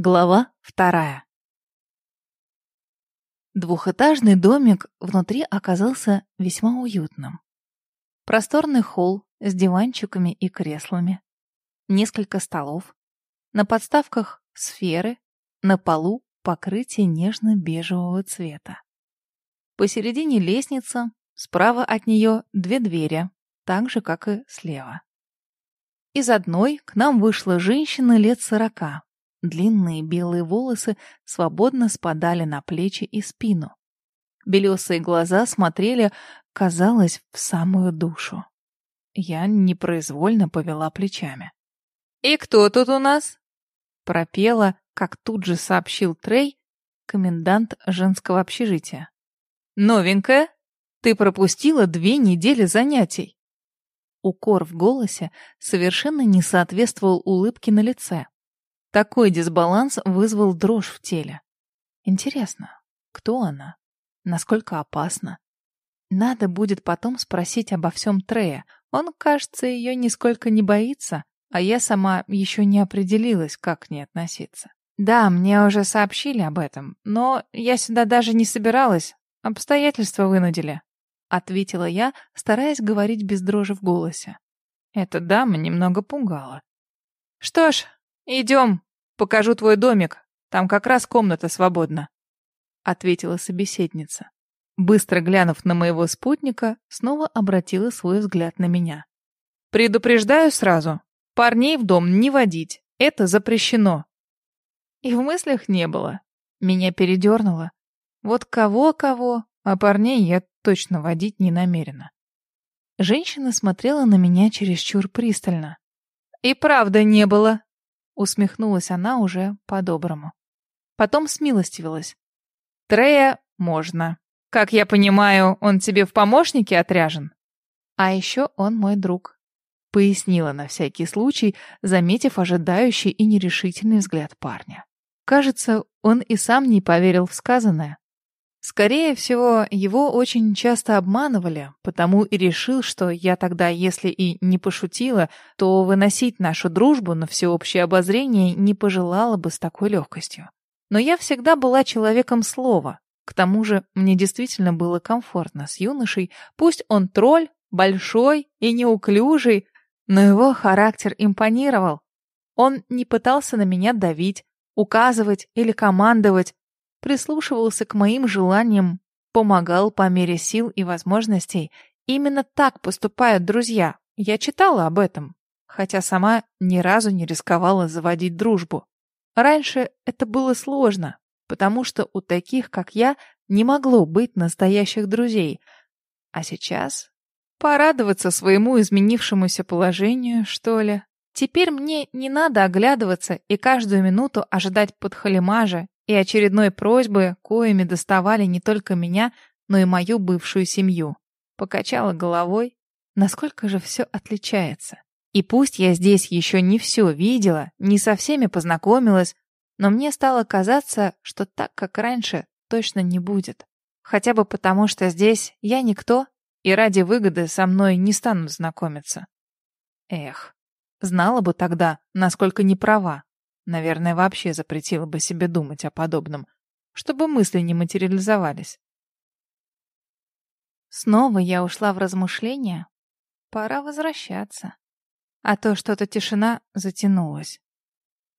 Глава вторая. Двухэтажный домик внутри оказался весьма уютным. Просторный холл с диванчиками и креслами, несколько столов, на подставках сферы, на полу покрытие нежно-бежевого цвета. Посередине лестница, справа от нее две двери, так же, как и слева. Из одной к нам вышла женщина лет сорока, Длинные белые волосы свободно спадали на плечи и спину. Белесые глаза смотрели, казалось, в самую душу. Я непроизвольно повела плечами. «И кто тут у нас?» Пропела, как тут же сообщил Трей, комендант женского общежития. «Новенькая? Ты пропустила две недели занятий!» Укор в голосе совершенно не соответствовал улыбке на лице. Такой дисбаланс вызвал дрожь в теле. Интересно, кто она? Насколько опасна? Надо будет потом спросить обо всем Трея. Он, кажется, ее нисколько не боится, а я сама еще не определилась, как к ней относиться. Да, мне уже сообщили об этом, но я сюда даже не собиралась. Обстоятельства вынудили. Ответила я, стараясь говорить без дрожи в голосе. Эта дама немного пугала. Что ж, «Идем, покажу твой домик. Там как раз комната свободна», — ответила собеседница. Быстро глянув на моего спутника, снова обратила свой взгляд на меня. «Предупреждаю сразу, парней в дом не водить, это запрещено». И в мыслях не было. Меня передернуло. Вот кого-кого, а парней я точно водить не намерена. Женщина смотрела на меня чересчур пристально. «И правда не было», Усмехнулась она уже по-доброму. Потом смилостивилась. Трея можно. Как я понимаю, он тебе в помощники отряжен? А еще он мой друг. Пояснила на всякий случай, заметив ожидающий и нерешительный взгляд парня. Кажется, он и сам не поверил в сказанное. Скорее всего, его очень часто обманывали, потому и решил, что я тогда, если и не пошутила, то выносить нашу дружбу на всеобщее обозрение не пожелала бы с такой легкостью. Но я всегда была человеком слова. К тому же мне действительно было комфортно с юношей, пусть он тролль, большой и неуклюжий, но его характер импонировал. Он не пытался на меня давить, указывать или командовать, прислушивался к моим желаниям, помогал по мере сил и возможностей. Именно так поступают друзья. Я читала об этом, хотя сама ни разу не рисковала заводить дружбу. Раньше это было сложно, потому что у таких, как я, не могло быть настоящих друзей. А сейчас порадоваться своему изменившемуся положению, что ли. Теперь мне не надо оглядываться и каждую минуту ожидать подхалимажа и очередной просьбы, коими доставали не только меня, но и мою бывшую семью. Покачала головой. Насколько же все отличается. И пусть я здесь еще не все видела, не со всеми познакомилась, но мне стало казаться, что так, как раньше, точно не будет. Хотя бы потому, что здесь я никто, и ради выгоды со мной не станут знакомиться. Эх, знала бы тогда, насколько не права. Наверное, вообще запретила бы себе думать о подобном, чтобы мысли не материализовались. Снова я ушла в размышления. Пора возвращаться. А то что-то тишина затянулась.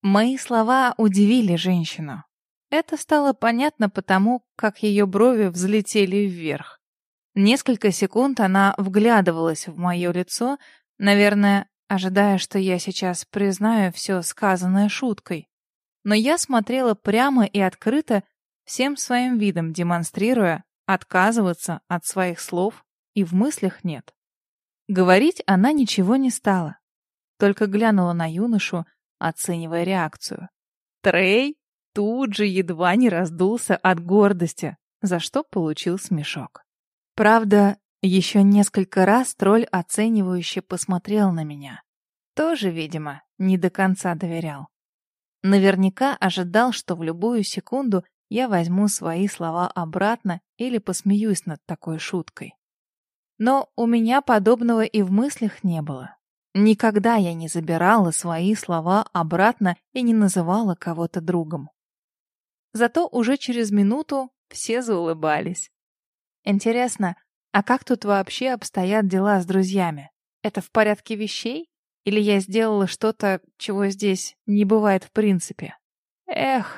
Мои слова удивили женщину. Это стало понятно потому, как ее брови взлетели вверх. Несколько секунд она вглядывалась в мое лицо, наверное, ожидая, что я сейчас признаю все сказанное шуткой. Но я смотрела прямо и открыто, всем своим видом демонстрируя, отказываться от своих слов и в мыслях нет. Говорить она ничего не стала, только глянула на юношу, оценивая реакцию. Трей тут же едва не раздулся от гордости, за что получил смешок. Правда, еще несколько раз тролль оценивающе посмотрел на меня. Тоже, видимо, не до конца доверял. Наверняка ожидал, что в любую секунду я возьму свои слова обратно или посмеюсь над такой шуткой. Но у меня подобного и в мыслях не было. Никогда я не забирала свои слова обратно и не называла кого-то другом. Зато уже через минуту все заулыбались. Интересно, а как тут вообще обстоят дела с друзьями? Это в порядке вещей? Или я сделала что-то, чего здесь не бывает в принципе? Эх,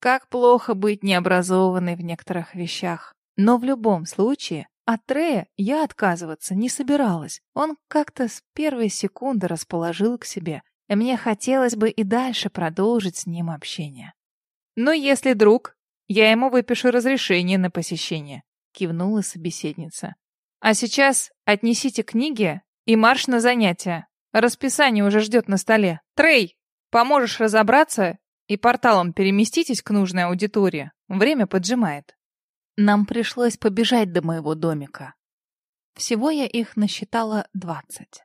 как плохо быть необразованной в некоторых вещах. Но в любом случае, от Трея я отказываться не собиралась. Он как-то с первой секунды расположил к себе, и мне хотелось бы и дальше продолжить с ним общение. «Но если друг, я ему выпишу разрешение на посещение», — кивнула собеседница. «А сейчас отнесите книги и марш на занятия. Расписание уже ждет на столе. Трей, поможешь разобраться и порталом переместитесь к нужной аудитории. Время поджимает». Нам пришлось побежать до моего домика. Всего я их насчитала двадцать.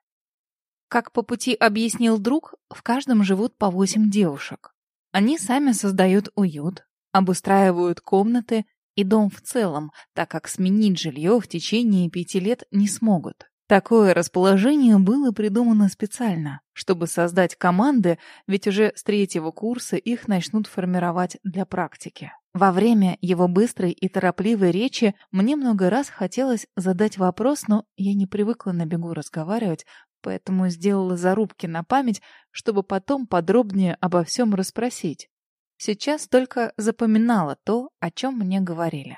Как по пути объяснил друг, в каждом живут по восемь девушек. Они сами создают уют, обустраивают комнаты и дом в целом, так как сменить жилье в течение пяти лет не смогут. Такое расположение было придумано специально, чтобы создать команды, ведь уже с третьего курса их начнут формировать для практики. Во время его быстрой и торопливой речи мне много раз хотелось задать вопрос, но я не привыкла на бегу разговаривать, поэтому сделала зарубки на память, чтобы потом подробнее обо всем расспросить. Сейчас только запоминала то, о чем мне говорили.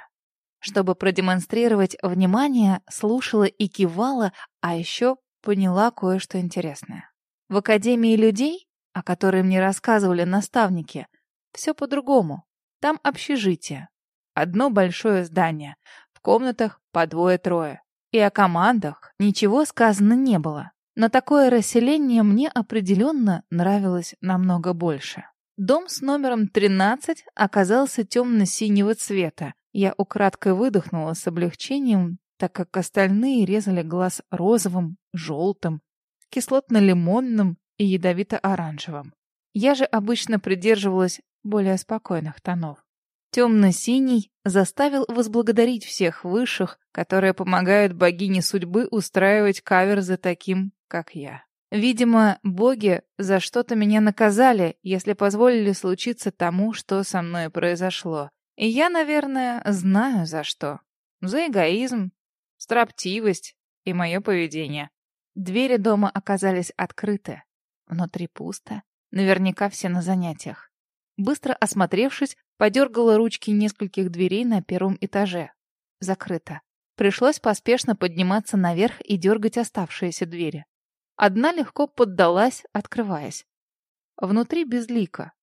Чтобы продемонстрировать внимание, слушала и кивала, а еще поняла кое-что интересное. В Академии людей, о которой мне рассказывали наставники, все по-другому. Там общежитие. Одно большое здание. В комнатах по двое-трое. И о командах ничего сказано не было. Но такое расселение мне определенно нравилось намного больше. Дом с номером 13 оказался темно-синего цвета. Я украдкой выдохнула с облегчением, так как остальные резали глаз розовым, желтым, кислотно-лимонным и ядовито-оранжевым. Я же обычно придерживалась более спокойных тонов. Темно-синий заставил возблагодарить всех высших, которые помогают богине судьбы устраивать каверзы таким, как я. Видимо, боги за что-то меня наказали, если позволили случиться тому, что со мной произошло. И я, наверное, знаю за что. За эгоизм, строптивость и мое поведение. Двери дома оказались открыты. Внутри пусто. Наверняка все на занятиях. Быстро осмотревшись, подергала ручки нескольких дверей на первом этаже. Закрыто. Пришлось поспешно подниматься наверх и дергать оставшиеся двери. Одна легко поддалась, открываясь. Внутри безлико.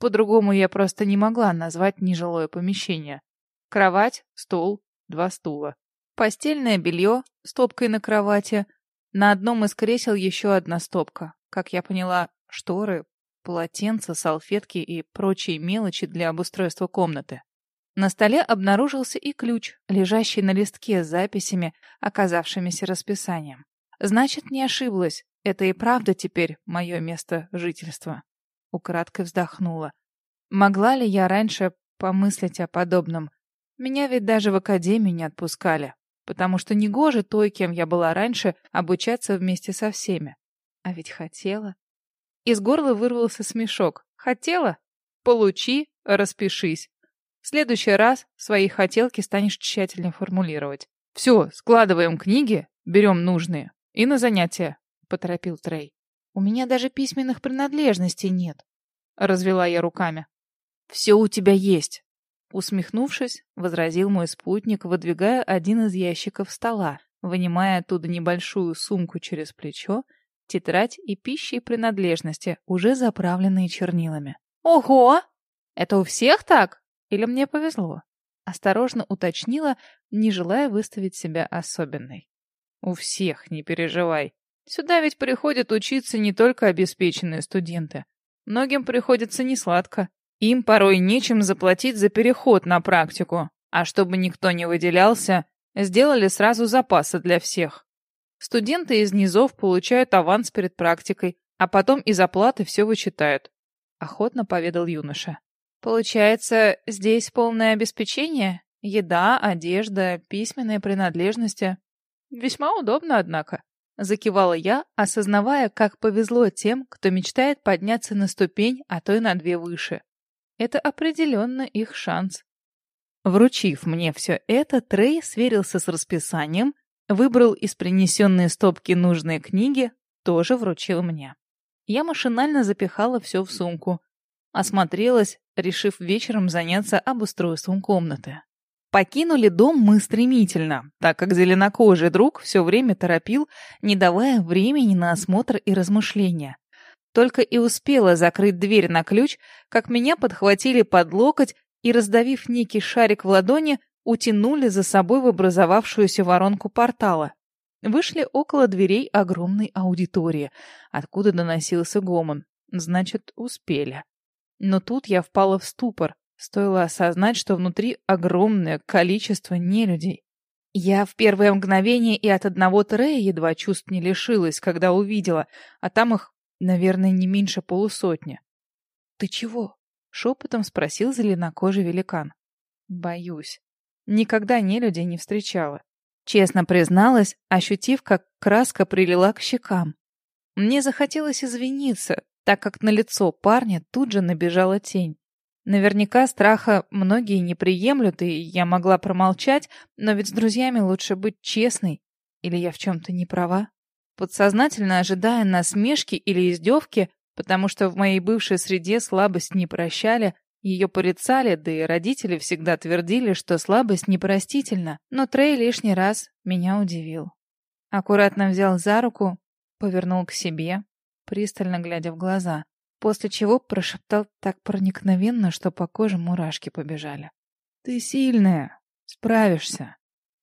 По-другому я просто не могла назвать нежилое помещение. Кровать, стол, два стула. Постельное белье стопкой на кровати. На одном из кресел еще одна стопка. Как я поняла, шторы, полотенца, салфетки и прочие мелочи для обустройства комнаты. На столе обнаружился и ключ, лежащий на листке с записями, оказавшимися расписанием. Значит, не ошиблась. Это и правда теперь мое место жительства. Украдкой вздохнула. Могла ли я раньше помыслить о подобном? Меня ведь даже в академию не отпускали, потому что негоже той, кем я была раньше, обучаться вместе со всеми. А ведь хотела. Из горла вырвался смешок. Хотела? Получи, распишись. В следующий раз свои хотелки станешь тщательно формулировать. Все, складываем книги, берем нужные. И на занятия, поторопил Трей. У меня даже письменных принадлежностей нет. Развела я руками. Все у тебя есть. Усмехнувшись, возразил мой спутник, выдвигая один из ящиков стола, вынимая оттуда небольшую сумку через плечо тетрадь и пищи и принадлежности, уже заправленные чернилами. «Ого! Это у всех так? Или мне повезло?» Осторожно уточнила, не желая выставить себя особенной. «У всех, не переживай. Сюда ведь приходят учиться не только обеспеченные студенты. Многим приходится несладко. Им порой нечем заплатить за переход на практику. А чтобы никто не выделялся, сделали сразу запасы для всех. Студенты из низов получают аванс перед практикой, а потом из оплаты все вычитают. Охотно поведал юноша. Получается, здесь полное обеспечение? Еда, одежда, письменные принадлежности. Весьма удобно, однако. Закивала я, осознавая, как повезло тем, кто мечтает подняться на ступень, а то и на две выше. Это определенно их шанс. Вручив мне все это, Трей сверился с расписанием, выбрал из принесенной стопки нужные книги, тоже вручил мне. Я машинально запихала все в сумку. Осмотрелась, решив вечером заняться обустройством комнаты. Покинули дом мы стремительно, так как зеленокожий друг все время торопил, не давая времени на осмотр и размышления. Только и успела закрыть дверь на ключ, как меня подхватили под локоть и, раздавив некий шарик в ладони, утянули за собой в образовавшуюся воронку портала. Вышли около дверей огромной аудитории, откуда доносился гомон. Значит, успели. Но тут я впала в ступор. Стоило осознать, что внутри огромное количество нелюдей. Я в первое мгновение и от одного Трея едва чувств не лишилась, когда увидела, а там их, наверное, не меньше полусотни. «Ты чего?» — шепотом спросил зеленокожий великан. «Боюсь. Никогда нелюдей не встречала». Честно призналась, ощутив, как краска прилила к щекам. Мне захотелось извиниться, так как на лицо парня тут же набежала тень. Наверняка страха многие не приемлют, и я могла промолчать, но ведь с друзьями лучше быть честной. Или я в чем-то не права? Подсознательно ожидая насмешки или издевки, потому что в моей бывшей среде слабость не прощали, ее порицали, да и родители всегда твердили, что слабость непростительна, но Трей лишний раз меня удивил. Аккуратно взял за руку, повернул к себе, пристально глядя в глаза после чего прошептал так проникновенно, что по коже мурашки побежали. «Ты сильная, справишься.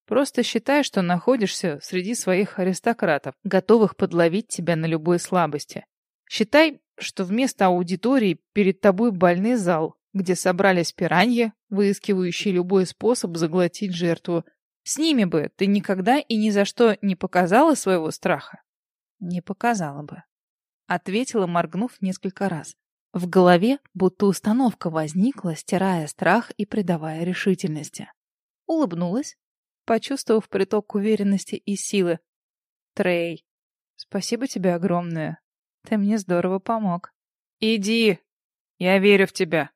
Просто считай, что находишься среди своих аристократов, готовых подловить тебя на любой слабости. Считай, что вместо аудитории перед тобой больный зал, где собрались пираньи, выискивающие любой способ заглотить жертву. С ними бы ты никогда и ни за что не показала своего страха? Не показала бы ответила, моргнув несколько раз. В голове будто установка возникла, стирая страх и придавая решительности. Улыбнулась, почувствовав приток уверенности и силы. «Трей, спасибо тебе огромное. Ты мне здорово помог». «Иди! Я верю в тебя!»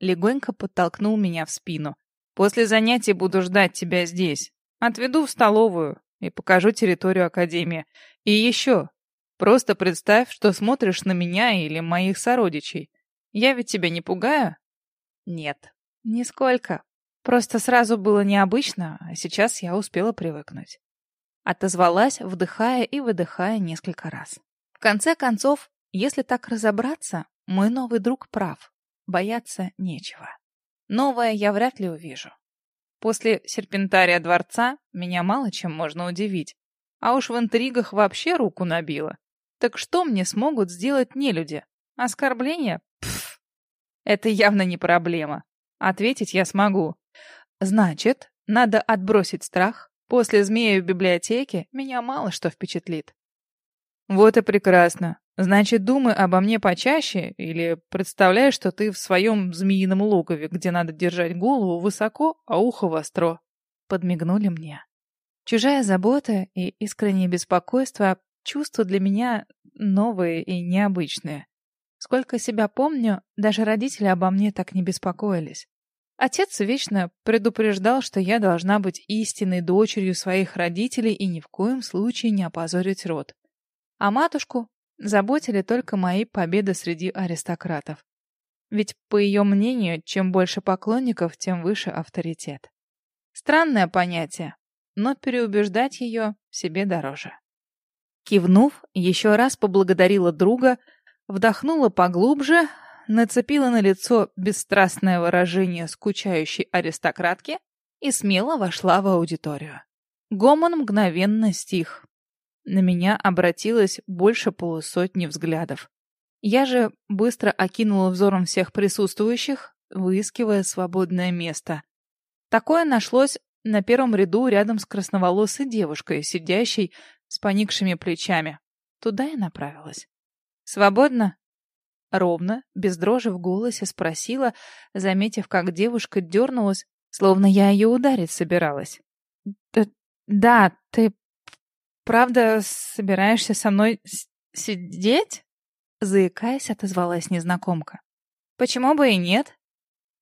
Легонько подтолкнул меня в спину. «После занятий буду ждать тебя здесь. Отведу в столовую и покажу территорию Академии. И еще, Просто представь, что смотришь на меня или моих сородичей. Я ведь тебя не пугаю? Нет, нисколько. Просто сразу было необычно, а сейчас я успела привыкнуть. Отозвалась, вдыхая и выдыхая несколько раз. В конце концов, если так разобраться, мой новый друг прав. Бояться нечего. Новое я вряд ли увижу. После серпентария дворца меня мало чем можно удивить. А уж в интригах вообще руку набила. Так что мне смогут сделать нелюди? Оскорбление? Пф. Это явно не проблема. Ответить я смогу. Значит, надо отбросить страх. После змея в библиотеке меня мало что впечатлит. Вот и прекрасно. Значит, думай обо мне почаще или представляй, что ты в своем змеином логове, где надо держать голову высоко, а ухо востро. Подмигнули мне. Чужая забота и искреннее беспокойство Чувства для меня новые и необычные. Сколько себя помню, даже родители обо мне так не беспокоились. Отец вечно предупреждал, что я должна быть истинной дочерью своих родителей и ни в коем случае не опозорить род. А матушку заботили только мои победы среди аристократов. Ведь, по ее мнению, чем больше поклонников, тем выше авторитет. Странное понятие, но переубеждать ее себе дороже. Кивнув, еще раз поблагодарила друга, вдохнула поглубже, нацепила на лицо бесстрастное выражение скучающей аристократки и смело вошла в аудиторию. Гомон мгновенно стих. На меня обратилось больше полусотни взглядов. Я же быстро окинула взором всех присутствующих, выискивая свободное место. Такое нашлось на первом ряду рядом с красноволосой девушкой, сидящей с поникшими плечами. Туда и направилась. «Свободно?» Ровно, без дрожи в голосе спросила, заметив, как девушка дернулась, словно я ее ударить собиралась. «Да, ты правда собираешься со мной сидеть?» Заикаясь, отозвалась незнакомка. «Почему бы и нет?»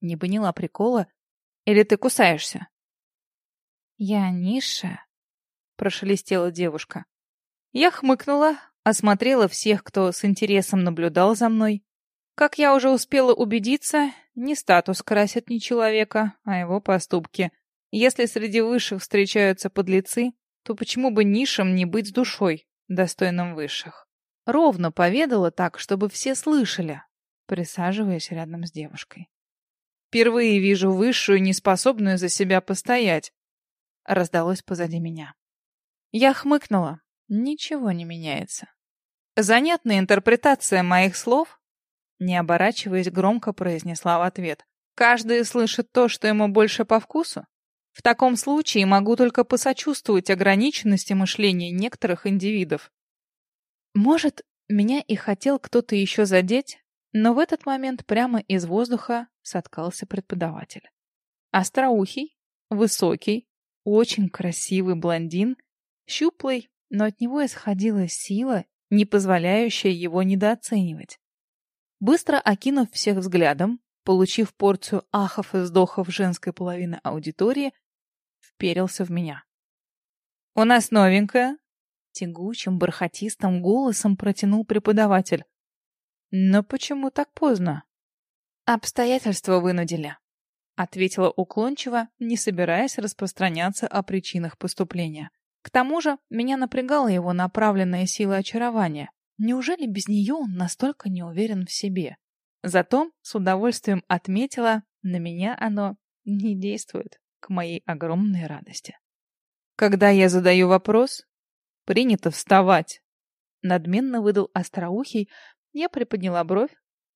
Не поняла прикола. «Или ты кусаешься?» «Я низшая», — прошелестела девушка. Я хмыкнула, осмотрела всех, кто с интересом наблюдал за мной. Как я уже успела убедиться, не статус красит не человека, а его поступки. Если среди высших встречаются подлецы, то почему бы низшим не быть с душой, достойным высших? Ровно поведала так, чтобы все слышали, присаживаясь рядом с девушкой. «Впервые вижу высшую, неспособную за себя постоять», — раздалось позади меня. Я хмыкнула. Ничего не меняется. Занятная интерпретация моих слов, не оборачиваясь, громко произнесла в ответ. Каждый слышит то, что ему больше по вкусу. В таком случае могу только посочувствовать ограниченности мышления некоторых индивидов. Может, меня и хотел кто-то еще задеть, но в этот момент прямо из воздуха соткался преподаватель. Остроухий, высокий, очень красивый блондин, щуплый, но от него исходила сила, не позволяющая его недооценивать. Быстро окинув всех взглядом, получив порцию ахов и вздохов женской половины аудитории, вперился в меня. «У нас новенькая!» Тягучим, бархатистым голосом протянул преподаватель. «Но почему так поздно?» «Обстоятельства вынудили», — ответила уклончиво, не собираясь распространяться о причинах поступления. К тому же меня напрягала его направленная сила очарования. Неужели без нее он настолько не уверен в себе? Зато с удовольствием отметила, на меня оно не действует к моей огромной радости. Когда я задаю вопрос, принято вставать. Надменно выдал остроухий, я приподняла бровь,